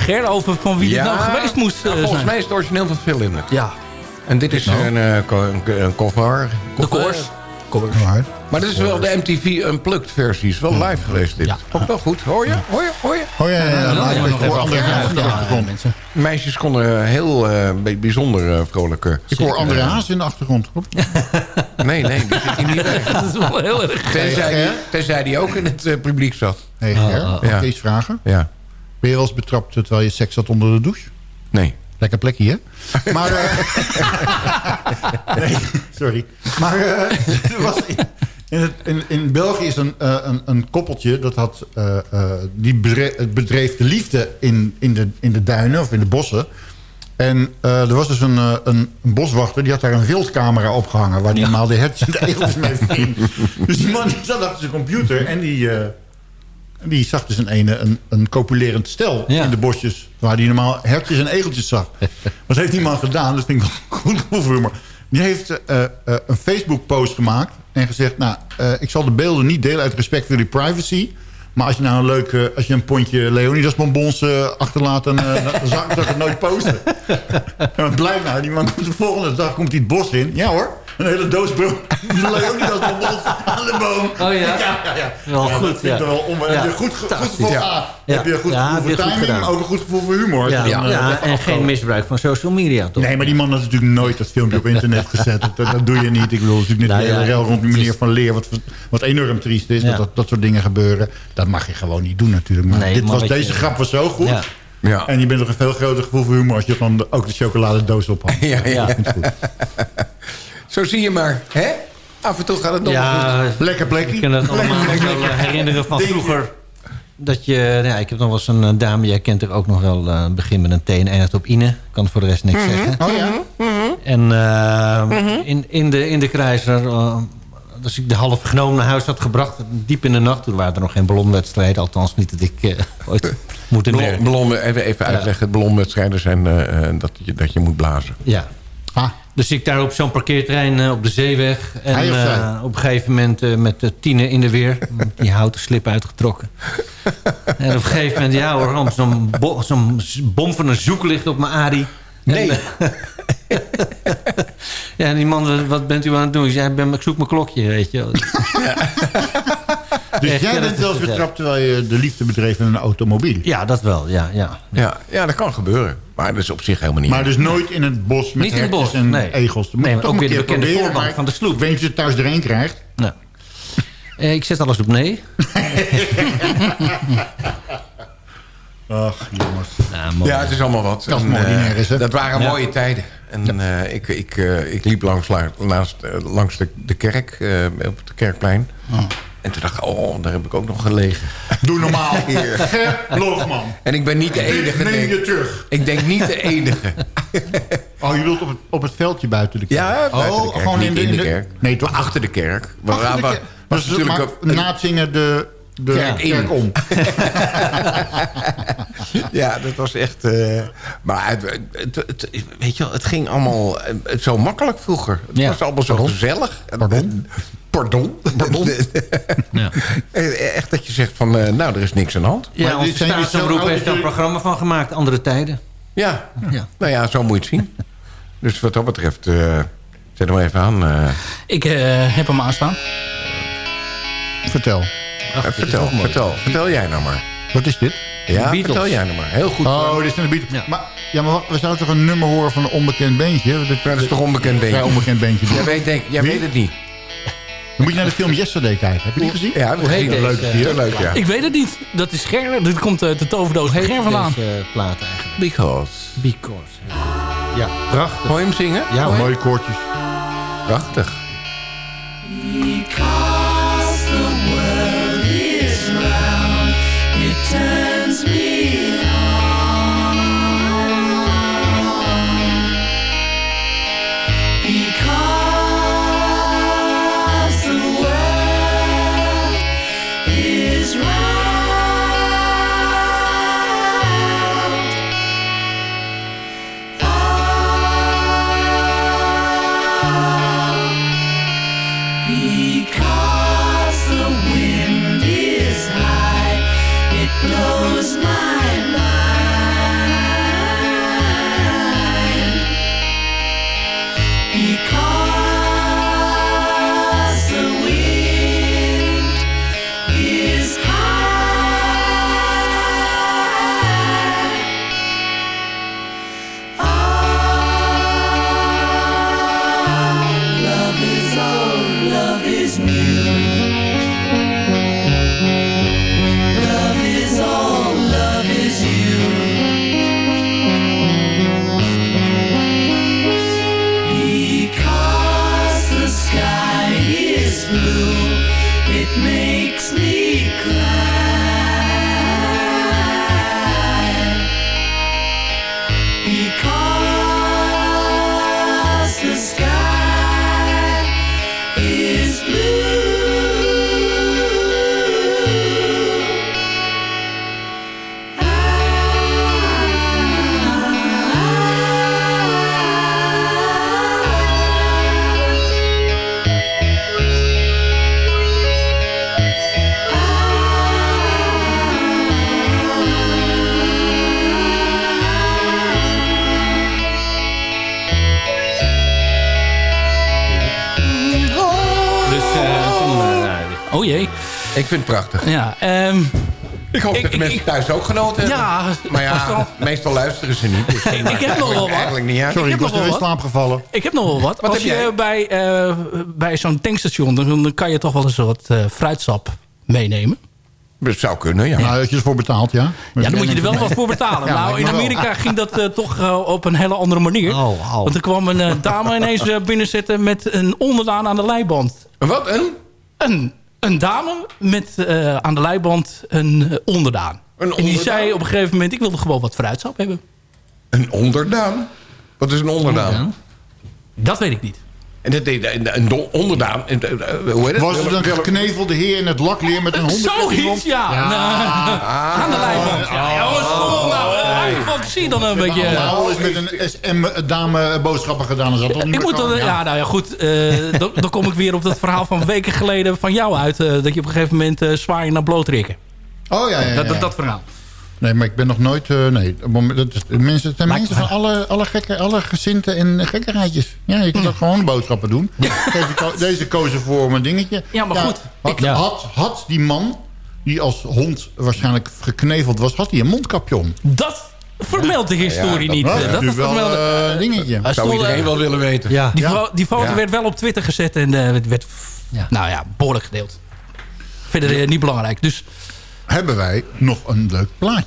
Ger, over van wie het nou geweest moest eh, nou, volgens zijn. mij is het origineel van Phil Lynott. Ja. En dit is een, eh, een, een cover. De koers. Maar dit is wel de MTV Unplugged versie. is wel live geweest dit. Vond ik wel goed. Hoor je? Hoor je? Hoor je? Oh ja, ja, ja, Ja, ja, hoor de Ja, achtergrond. Meisjes konden heel eh, bij- bijzonder eh, vrolijk... eh, Ik hoor André Haas in de achtergrond. Klopt. Nee, nee, die zit hier niet bij. Dat is wel heel erg. Tenzij die, tenzij die ook in het eh, publiek zat. Hey, Ger, mag ik Ja. je iets vragen? Ja. Ben je wel eens betrapt terwijl je seks had onder de douche? Nee. Lekker plekje, hè? Maar, eh, nee, sorry. Maar er was in, in, het- in, in België is een, eh, een, een koppeltje... dat had, die bedreef, het bedreef de liefde in, in, de, in de duinen of in de bossen. En er was dus een, een, een boswachter... die had daar een wildcamera opgehangen... waar die normaal de hertjes en de egels mee ving. Dus die man die zat achter zijn computer... en die, die zag dus een, ene, een, een copulerend stel in de bosjes... waar hij normaal hertjes en egeltjes zag. Wat heeft die man gedaan? Dat vind ik wel goed voor humor. Die heeft eh, eh, een Facebook-post gemaakt en gezegd... nou, eh, ik zal de beelden niet delen uit respect voor jullie privacy... maar als je nou een leuke, als je een pondje Leonidas bonbons achterlaat... dan, dan zou ik zou ik het nooit posten. en wat blijkt nou? Die man komt de volgende dag komt hij het bos in. Ja hoor, een hele doos bro- Leonidas bonbons aan de boom. Oh ja? ja, ja, ja. Wel Ja, goed, dat ja. wel om, Ja, heb je goed, ge- goed gevoel, Ja. ah, Ja. heb je een goed Ja, gevoel voor timing, maar ook een goed gevoel voor humor. Ja, Dan, en geen misbruik van social media, toch? Nee, maar die man had natuurlijk nooit dat filmpje op internet gezet. Dat, dat doe je niet. Ik bedoel, natuurlijk net Nou de ja, hele rel rond die meneer Van Leer... wat, wat enorm triest is, Ja. dat, dat dat soort dingen gebeuren. Dat mag je gewoon niet doen natuurlijk. Maar Nee, dit maar was, deze je- grap was zo goed. Ja. Ja. En je bent nog een veel groter gevoel voor humor... als je de- ook de chocoladedoos op had. Ja, ja. Zo zie je maar. Hè? Af en toe gaat het nog Ja, goed. Lekker plekje. ik kan het allemaal eh, herinneren van vroeger. Dat je, nou ja, ik heb nog wel eens een eh, dame, jij kent er ook nog wel, eh begin met een T en eindigt op Ine. Kan voor de rest niks zeggen. Oh ja? En eh, in, in, de, in de kruiser, eh, als ik de half genomen naar huis had gebracht, diep in de nacht, toen waren er nog geen ballonwedstrijden, althans niet dat ik eh, ooit moeten Ballon, merken. ballon, even, even uitleggen. Ballonwedstrijden zijn eh, eh, dat, je, dat je moet blazen. Ja. Ah. Dus ik daar op zo'n parkeertrein eh, op de zeeweg. En eh, op een gegeven moment eh, met de tienen in de weer. Die houten slip uitgetrokken. en op een gegeven moment, ja hoor, zo'n bo- zo'n bom van een zoeklicht op mijn Adi. Nee. En, eh, ja, en die man, wat bent u aan het doen? Ik zei, ik ben- ik zoek mijn klokje, weet je wel. Dus Echt, jij bent dat wel eens is- betrapt... terwijl je de liefde bedreef in een automobiel. Ja, dat wel, ja. ja. Ja, ja, dat kan gebeuren. Maar dat is op zich helemaal niet. Maar dus nooit in het bos met Niet in het bos, en nee. egels. Nee, maar ook weer de bekende proberen, voorbank maar van de sloep. Ik weet je het thuis erin krijgt. Nou. Eh, ik zet alles op nee. Ach, jongens. Ja, het is allemaal wat. Dat En, eh, dat waren Ja. mooie tijden. En eh, ik, ik, eh, ik liep langs, la- naast, eh, langs de, de kerk, eh, op het kerkplein. En toen dacht ik, oh, daar heb ik ook nog gelegen. Doe normaal. Hier. Loogman. En ik ben niet de enige. Neem denk je ik. terug. Ik denk niet de enige. Oh, je wilt op het, op het veldje buiten de kerk? Ja, buiten oh, de kerk. gewoon niet in de, in de kerk. Nee, toch? Maar achter de kerk. Waar- Achter de waar- kerk. was Dus natuurlijk maar na het zingen de, de Kerk in. kerk om. Ja, dat was echt... eh, maar het, het, het- weet je wel, het ging allemaal eh, zo makkelijk vroeger. Het Ja. was allemaal zo gezellig. Pardon? Pardon? Pardon? Ja. Echt dat je zegt van, eh, nou, er is niks aan de hand. Ja, zo staatsomroep heeft dat er een programma van gemaakt, Andere Tijden. Ja. Ja. nou ja, zo moet je het zien. Dus wat dat betreft, eh, zet hem even aan. eh. Ik eh, heb hem aanstaan. Vertel. Eh, vertel, vertel, vertel jij nou maar. Wat is dit? Ja, vertel jij nou maar. Heel goed. Oh, dit zijn de Beatles. Ja. Maar, ja, maar we zouden toch een nummer horen van een onbekend beentje? Dat, Ja, dat is toch onbekend Vrij beetje. onbekend beentje. Jij weet, denk, jij Wie? weet het niet. Dan moet je naar de film Yesterday kijken. Heb je die gezien? Ja, Een leuke deze? film. Heel leuk, ja. Ik weet het niet. Dat is Ger. Dit komt uit de toverdoos van Ger vandaan. Deze plaat eigenlijk. Because. Because. Ja, prachtig. Je hem zingen? Ja? Mooie koortjes. Prachtig. Because Ik vind het prachtig. Ja, ehm, Ik hoop Ik- dat de mensen ik- thuis ook genoten hebben. Ja, maar vast wel. ja, meestal luisteren ze niet. Dus ik heb nog wel wat. Eigenlijk niet uit. Sorry, ik was nog er wel in slaap gevallen. Ik heb nog wel wat. Wat Als heb je jij? bij, eh, bij zo'n tankstation, dan, kan je toch wel eens wat eh, fruitsap meenemen. Dat zou kunnen, ja. Nou, dat je ervoor betaalt, ja. Ja, dan moet je er wel wat voor betalen. Ja, nou, in. Amerika ging dat eh, toch op een hele andere manier. Oh, oh. Want er kwam een dame ineens binnenzetten met een onderdaan aan de leiband. Wat, een? Een, een dame met eh, aan de leiband een eh, onderdaan. Een En die zei op een gegeven moment, ik wilde gewoon wat fruitsap hebben. Een onderdaan? Wat is een onderdaan? Dat weet ik niet. En dat deed een, onderdaan. en, eh, Hoe heet het? Was het een geknevelde heer in het lakleer met een om? Zoiets, ja. Ah. aan de leiband. Ja, jongens, kom op nou. eh, Eigen fantasie dan een beetje. Nou, is met een SM-dame boodschappen gedaan. Dat toch niet Ik moet dan, ja, nou ja, goed. eh, dan, kom ik weer op dat verhaal van weken geleden van jou uit. eh, dat je op een gegeven moment eh zwaar je naar blootrikken. Oh ja, ja, ja. Dat, dat, dat verhaal. Nee, maar ik ben nog nooit... eh, nee, dat is, mensen, het zijn Maar- mensen van alle, alle, gekke, alle gezinten en gekkerijtjes. Ja, je kunt ook gewoon boodschappen doen. Deze, ko- deze kozen voor mijn dingetje. Ja, maar goed. Had, Ja. had, had die man, die als hond waarschijnlijk gekneveld was... had hij een mondkapje om. Dat vermeldt de historie niet. Dat is dat natuurlijk wel vermeldt- eh, een dingetje. Hij Zou stond, iedereen eh, wel willen weten. Ja. Die, die foto Ja. werd wel op Twitter gezet en eh, werd, Ja. nou ja, behoorlijk gedeeld. Verder niet belangrijk. Dus Hebben wij nog een leuk plaatje.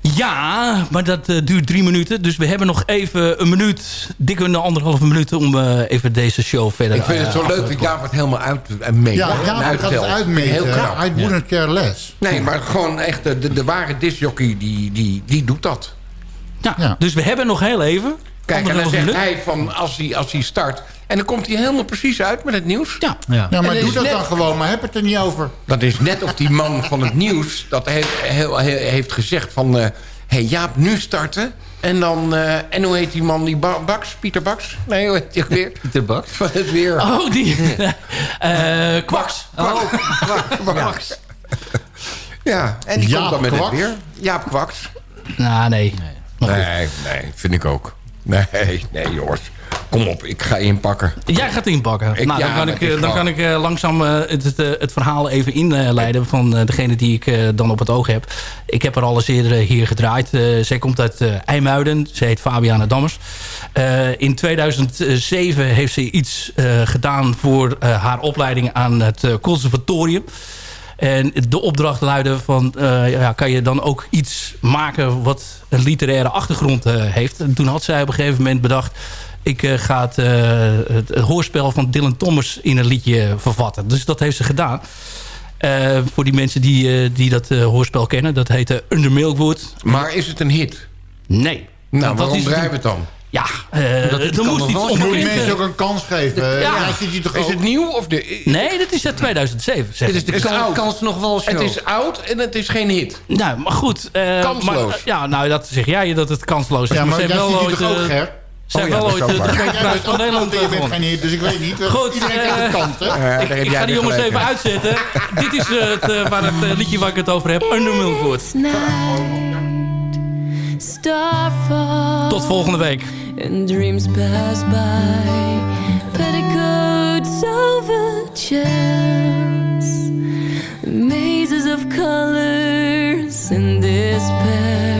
ja, maar dat eh, duurt drie minuten. Dus we hebben nog even een minuut, dikke een anderhalve minuut... om eh, even deze show verder Ik vind het eh, zo leuk te dat Jaap het helemaal uit en mee. Ja, en ja ik gaat het uitmeten. Heel knap. I wouldn't care less. Nee, maar gewoon echt de, de, de ware discjockey, die, die, die doet dat. Ja, Ja. Dus we hebben nog heel even. Kijk, en dan zegt minuut. hij van als hij, als hij start... En dan komt hij helemaal precies uit met het nieuws. Ja. Ja. Maar doe dat net- dan gewoon. Maar heb het er niet over. Dat is net of die man van het nieuws dat heeft, heel, heel- heeft gezegd van... eh hey Jaap, nu starten. En dan... eh, en hoe heet die man? Die Ba- Baks? Pieter Baks? Nee, hoe heet die weer? Pieter Bak. Van het weer. Oh, die. eh kwaks. Oh, Kwaks. Ja, en die Jaap komt dan met Kwaks? het weer. Jaap Kwaks. Nou, nee. Goed. Nee, nee, vind ik ook. Nee, nee, jongens. Kom op, ik ga inpakken. Jij gaat inpakken. Ik- nou, ja, dan kan dat ik, eh, dan kan ik eh, langzaam eh, het, het, eh, het verhaal even inleiden van eh, degene die ik eh, dan op het oog heb. Ik heb er al eens eerder eh, hier gedraaid. Eh, zij komt uit eh IJmuiden. Ze heet Fabiana Dammers. Eh, in 2007 heeft ze iets eh, gedaan voor eh, haar opleiding aan het eh, conservatorium. En de opdracht luidde van... eh, ja, kan je dan ook iets maken wat een literaire achtergrond eh, heeft? En toen had zij op een gegeven moment bedacht... ik eh, ga het, eh, het, het hoorspel van Dylan Thomas in een liedje vervatten. Dus dat heeft ze gedaan. Eh, voor die mensen die, eh, die dat eh, hoorspel kennen. Dat heette Under Milkwood. Maar is het een hit? Nee. Nou, dat waarom we het dan? Ja, eh, Dat- er kan moest nog iets wel. onbekend... Moet mensen ook een kans geven. Ja. Ja, zit je toch Is ook- het nieuw of de... Nee, dat is uit 2007. Zeg Dit is de Het is kans, oud. kans nog wel show. Het is oud en het is geen hit. Nou, maar goed. eh, Kansloos. maar, ja, nou, dat zeg jij dat het kansloos is. Ja, maar ze jij ziet wel die ooit... toch ook, Ger? Ze Oh ja, wel ooit is de bent van Nederland en je bent geen heer, dus ik weet niet. Goed, Iedereen eh, krijgt kant, hè? Ik, ik ga die jongens gelijk even uitzetten. Dit is eh, het, eh, waar het eh, liedje waar ik het over heb. Under. Starfall Tot volgende week. and dreams pass by. Petticoats over chairs, mazes of colors and despairs.